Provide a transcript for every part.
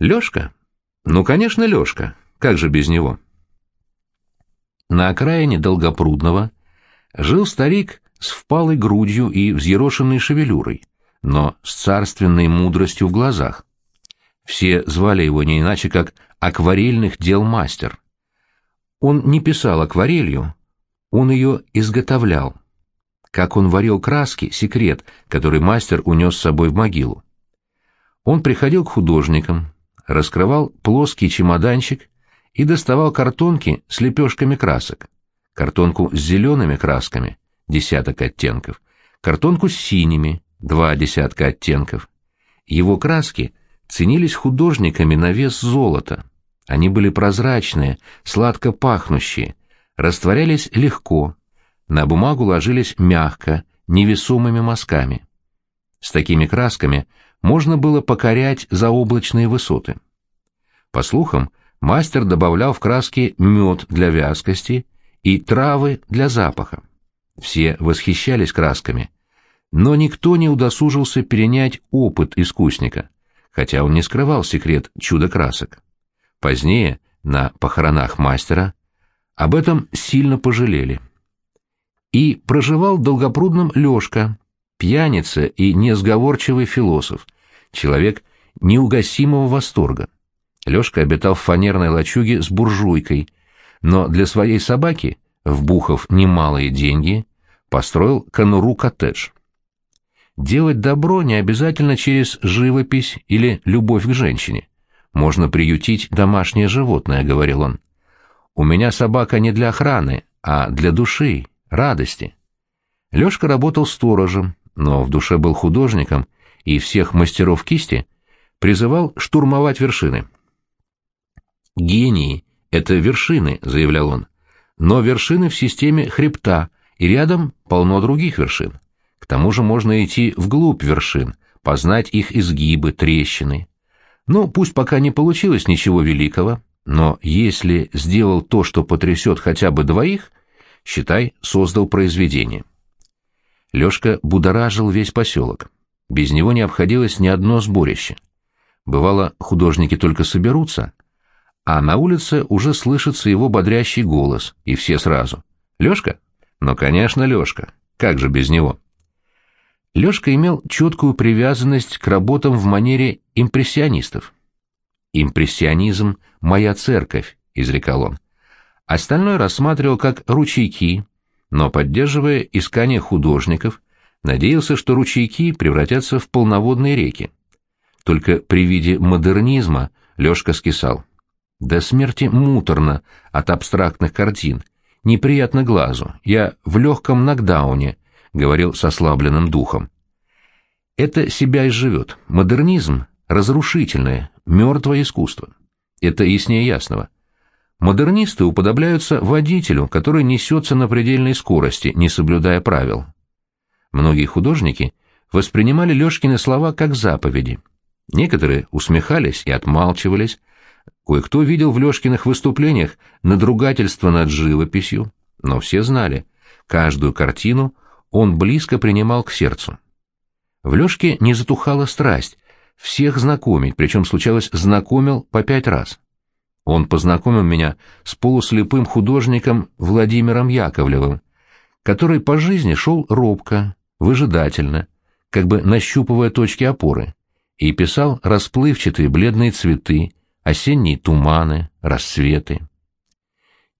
Лёшка? Ну, конечно, Лёшка. Как же без него? На окраине Долгопрудного жил старик с впалой грудью и взъерошенной шевелюрой, но с царственной мудростью в глазах. Все звали его не иначе, как акварельных дел мастер. Он не писал акварелью, он ее изготовлял. Как он варил краски — секрет, который мастер унес с собой в могилу. Он приходил к художникам, раскрывал плоский чемоданчик и доставал картонки с лепешками красок. Картонку с зелеными красками — десяток оттенков, картонку с синими — два десятка оттенков. Его краски ценились художниками на вес золота. Они были прозрачные, сладко пахнущие, растворялись легко, на бумагу ложились мягко, невесомыми мазками. С такими красками можно было покорять заоблачные высоты. По слухам, мастер добавлял в краски мед для вязкости и травы для запаха. Все восхищались красками, но никто не удосужился перенять опыт искусника, хотя он не скрывал секрет чудо красок. Позднее, на похоронах мастера, об этом сильно пожалели. И проживал долгопрудным Лёшка, пьяница и несговорчивый философ, человек неугасимого восторга. Лёшка обитал в фанерной лачуге с буржуйкой, но для своей собаки, вбухав немалые деньги, построил конуру-коттедж. Делать добро не обязательно через живопись или любовь к женщине. Можно приютить домашнее животное, — говорил он. У меня собака не для охраны, а для души, радости. Лёшка работал сторожем, но в душе был художником и всех мастеров кисти призывал штурмовать вершины. «Гении — это вершины», — заявлял он, — «но вершины в системе хребта, и рядом полно других вершин. К тому же можно идти вглубь вершин, познать их изгибы, трещины. Ну, пусть пока не получилось ничего великого, но если сделал то, что потрясет хотя бы двоих, считай, создал произведение». Лёшка будоражил весь поселок. Без него не обходилось ни одно сборище. Бывало, художники только соберутся, а на улице уже слышится его бодрящий голос, и все сразу. «Лёшка? Ну, конечно, Лёшка. Как же без него?» Лёшка имел четкую привязанность к работам в манере импрессионистов. «Импрессионизм — моя церковь», — изрекал он. Остальное рассматривал как ручейки, но, поддерживая искание художников, надеялся, что ручейки превратятся в полноводные реки. Только при виде модернизма Лёшка скисал. До смерти муторно от абстрактных картин, неприятно глазу, я в легком нокдауне, — говорил с ослабленным духом. Это себя изживет. Модернизм — разрушительное, мертвое искусство. Это яснее ясного. Модернисты уподобляются водителю, который несется на предельной скорости, не соблюдая правил. Многие художники воспринимали Лёшкины слова как заповеди. Некоторые усмехались и отмалчивались, кое-кто видел в Лёшкиных выступлениях надругательство над живописью, но все знали, каждую картину он близко принимал к сердцу. В Лёшке не затухала страсть, всех знакомить, причем случалось знакомил по пять раз. Он познакомил меня с полуслепым художником Владимиром Яковлевым, который по жизни шел робко, выжидательно, как бы нащупывая точки опоры, и писал расплывчатые бледные цветы, осенние туманы, рассветы.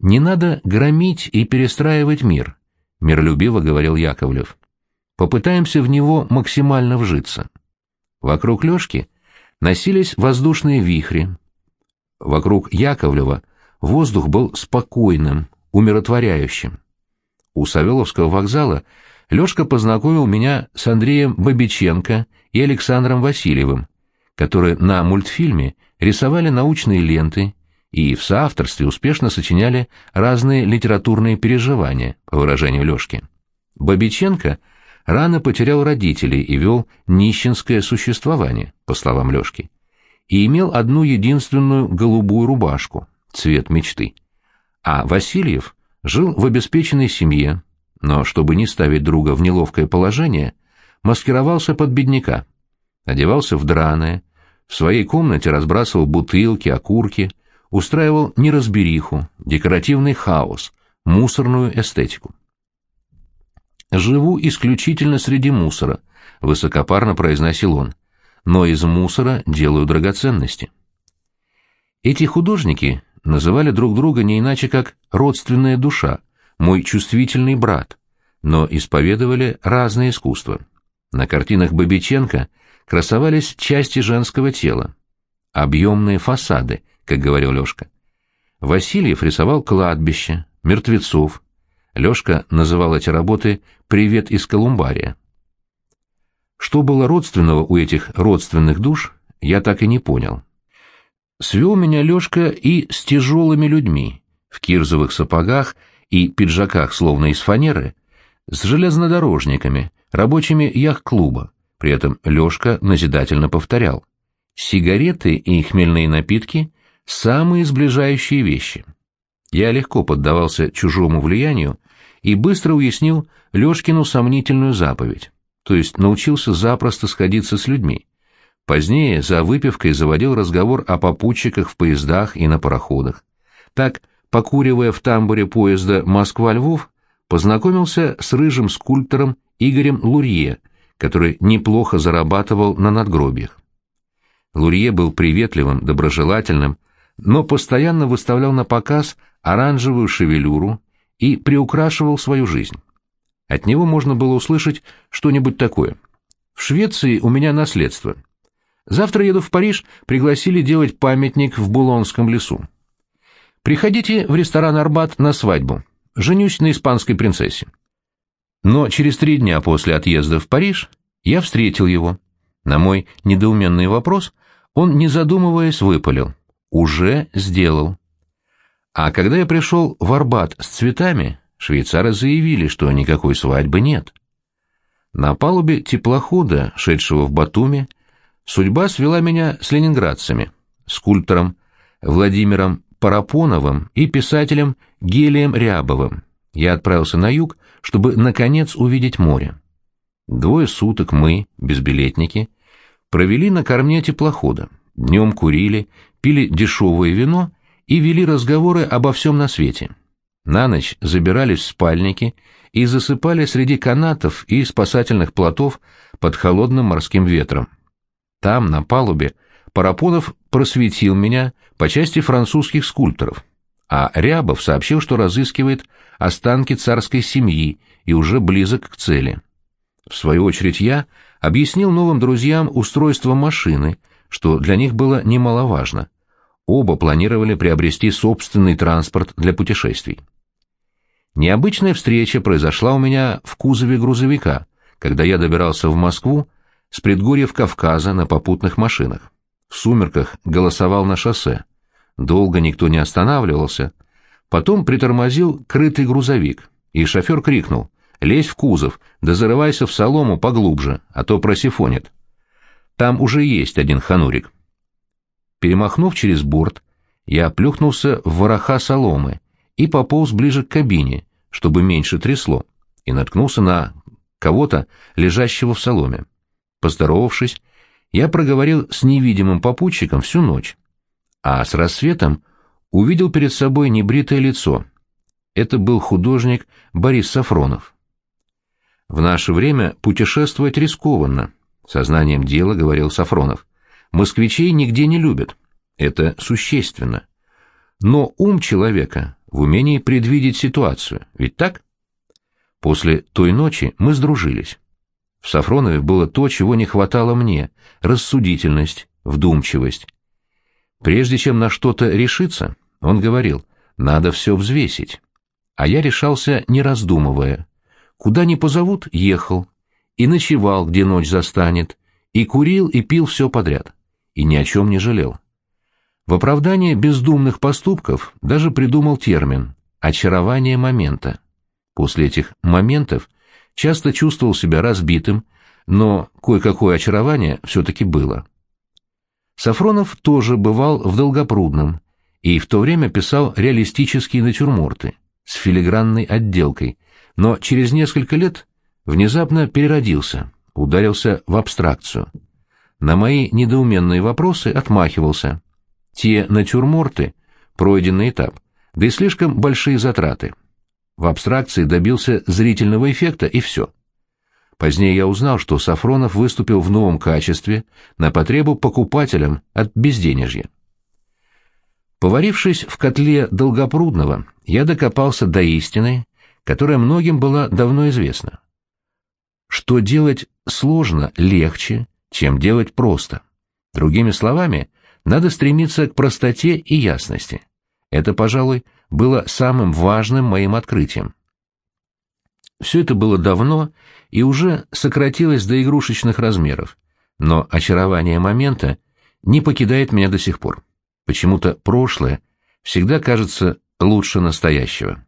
«Не надо громить и перестраивать мир», — миролюбиво говорил Яковлев. «Попытаемся в него максимально вжиться». Вокруг Лёшки носились воздушные вихри. Вокруг Яковлева воздух был спокойным, умиротворяющим. У Савеловского вокзала Лёшка познакомил меня с Андреем Бабиченко и Александром Васильевым, которые на мультфильме рисовали научные ленты и в соавторстве успешно сочиняли разные литературные переживания, по выражению Лёшки. Бабиченко рано потерял родителей и вел нищенское существование, по словам Лёшки, и имел одну единственную голубую рубашку, цвет мечты. А Васильев жил в обеспеченной семье, но чтобы не ставить друга в неловкое положение, маскировался под бедняка, одевался в драное, В своей комнате разбрасывал бутылки, окурки, устраивал неразбериху, декоративный хаос, мусорную эстетику. «Живу исключительно среди мусора», — высокопарно произносил он, — «но из мусора делаю драгоценности». Эти художники называли друг друга не иначе как «родственная душа», «мой чувствительный брат», но исповедовали разные искусства. На картинах Бабиченко красовались части женского тела, объемные фасады, как говорил Лешка. Васильев рисовал кладбище, мертвецов. Лешка называл эти работы «Привет из Колумбария». Что было родственного у этих родственных душ, я так и не понял. Свел меня Лешка и с тяжелыми людьми, в кирзовых сапогах и пиджаках, словно из фанеры, с железнодорожниками, рабочими яхт-клуба. При этом Лешка назидательно повторял. Сигареты и хмельные напитки – самые сближающие вещи. Я легко поддавался чужому влиянию и быстро уяснил Лешкину сомнительную заповедь, то есть научился запросто сходиться с людьми. Позднее за выпивкой заводил разговор о попутчиках в поездах и на пароходах. Так, покуривая в тамбуре поезда Москва-Львов, познакомился с рыжим скульптором Игорем Лурье, который неплохо зарабатывал на надгробиях. Лурье был приветливым, доброжелательным, но постоянно выставлял на показ оранжевую шевелюру и приукрашивал свою жизнь. От него можно было услышать что-нибудь такое. «В Швеции у меня наследство. Завтра еду в Париж, пригласили делать памятник в Булонском лесу. Приходите в ресторан «Арбат» на свадьбу. Женюсь на испанской принцессе. Но через три дня после отъезда в Париж я встретил его. На мой недоуменный вопрос он, не задумываясь, выпалил. «Уже сделал». А когда я пришел в Арбат с цветами, швейцары заявили, что никакой свадьбы нет. На палубе теплохода, шедшего в Батуми, Судьба свела меня с ленинградцами, скульптором Владимиром Парапоновым и писателем Гелием Рябовым. Я отправился на юг, чтобы, наконец, увидеть море. Двое суток мы, безбилетники, провели на корме теплохода. Днем курили, пили дешевое вино и вели разговоры обо всем на свете. На ночь забирались в спальники и засыпали среди канатов и спасательных плотов под холодным морским ветром. Там, на палубе, Парапонов просветил меня по части французских скульпторов, а Рябов сообщил, что разыскивает останки царской семьи и уже близок к цели. В свою очередь я объяснил новым друзьям устройство машины, что для них было немаловажно. Оба планировали приобрести собственный транспорт для путешествий. Необычная встреча произошла у меня в кузове грузовика, когда я добирался в Москву с предгорьев Кавказа на попутных машинах. В сумерках голосовал на шоссе. Долго никто не останавливался. Потом притормозил крытый грузовик, и шофер крикнул «Лезь в кузов, да зарывайся в солому поглубже, а то просифонит». Там уже есть один ханурик. Перемахнув через борт, я плюхнулся в вороха соломы и пополз ближе к кабине, чтобы меньше трясло, и наткнулся на кого-то, лежащего в соломе. Поздоровавшись, я проговорил с невидимым попутчиком всю ночь, а с рассветом увидел перед собой небритое лицо. Это был художник Борис Сафронов. В наше время путешествовать рискованно, сознанием дела говорил Сафронов. Москвичей нигде не любят. Это существенно. Но ум человека в умении предвидеть ситуацию, ведь так? После той ночи мы сдружились. В Сафронове было то, чего не хватало мне — рассудительность, вдумчивость. Прежде чем на что-то решиться, он говорил, надо все взвесить. А я решался, не раздумывая. Куда ни позовут — ехал. И ночевал, где ночь застанет. И курил, и пил все подряд. И ни о чем не жалел. В оправдание бездумных поступков даже придумал термин «очарование момента». После этих моментов часто чувствовал себя разбитым, но кое-какое очарование все-таки было. Сафронов тоже бывал в Долгопрудном и в то время писал реалистические натюрморты с филигранной отделкой, но через несколько лет внезапно переродился, ударился в абстракцию. на мои недоуменные вопросы отмахивался. Те натюрморты — пройденный этап, да и слишком большие затраты. В абстракции добился зрительного эффекта, и все. Позднее я узнал, что Сафронов выступил в новом качестве на потребу покупателям от безденежья. Поварившись в котле Долгопрудного, я докопался до истины, которая многим была давно известна. Что делать сложно легче, чем делать просто. Другими словами, надо стремиться к простоте и ясности. Это, пожалуй, было самым важным моим открытием. Все это было давно и уже сократилось до игрушечных размеров, но очарование момента не покидает меня до сих пор. Почему-то прошлое всегда кажется лучше настоящего.